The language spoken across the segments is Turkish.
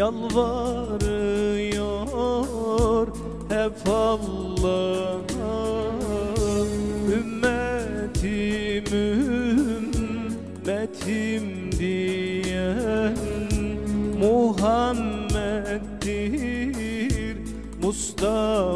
yalvarıyor hep Allah'a Ümmetim ümmetim diyen Muhammed'dir Mustafa'dır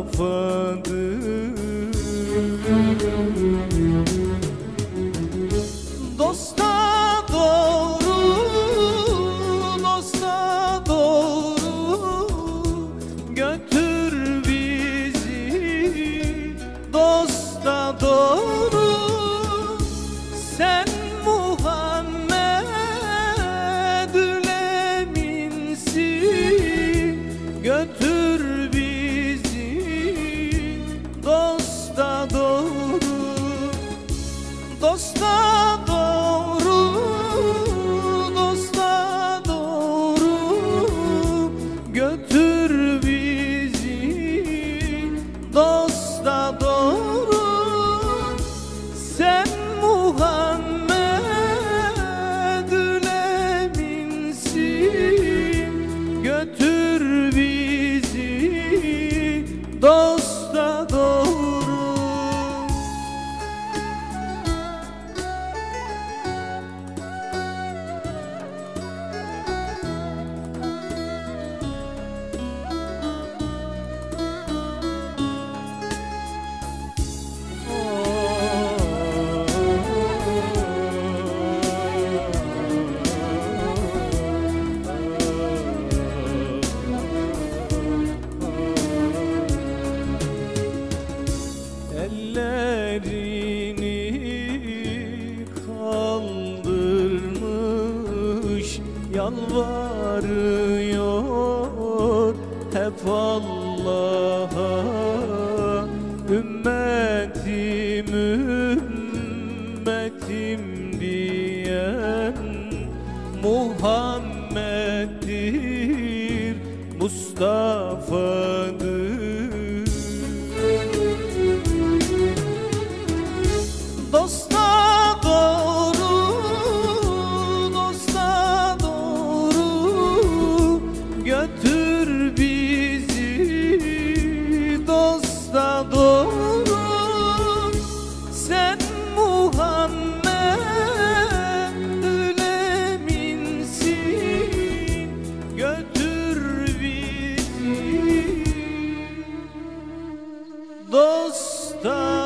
dosta doğru Sen Muhammedül eminsin Götür bizi dosta doğru. Dosta doğru, dosta doğru. Götür bizi dosta bizi yalvarıyor hep Allah'a. Ümmetim ümmetim diyen Muhammed'dir Mustafa'dır the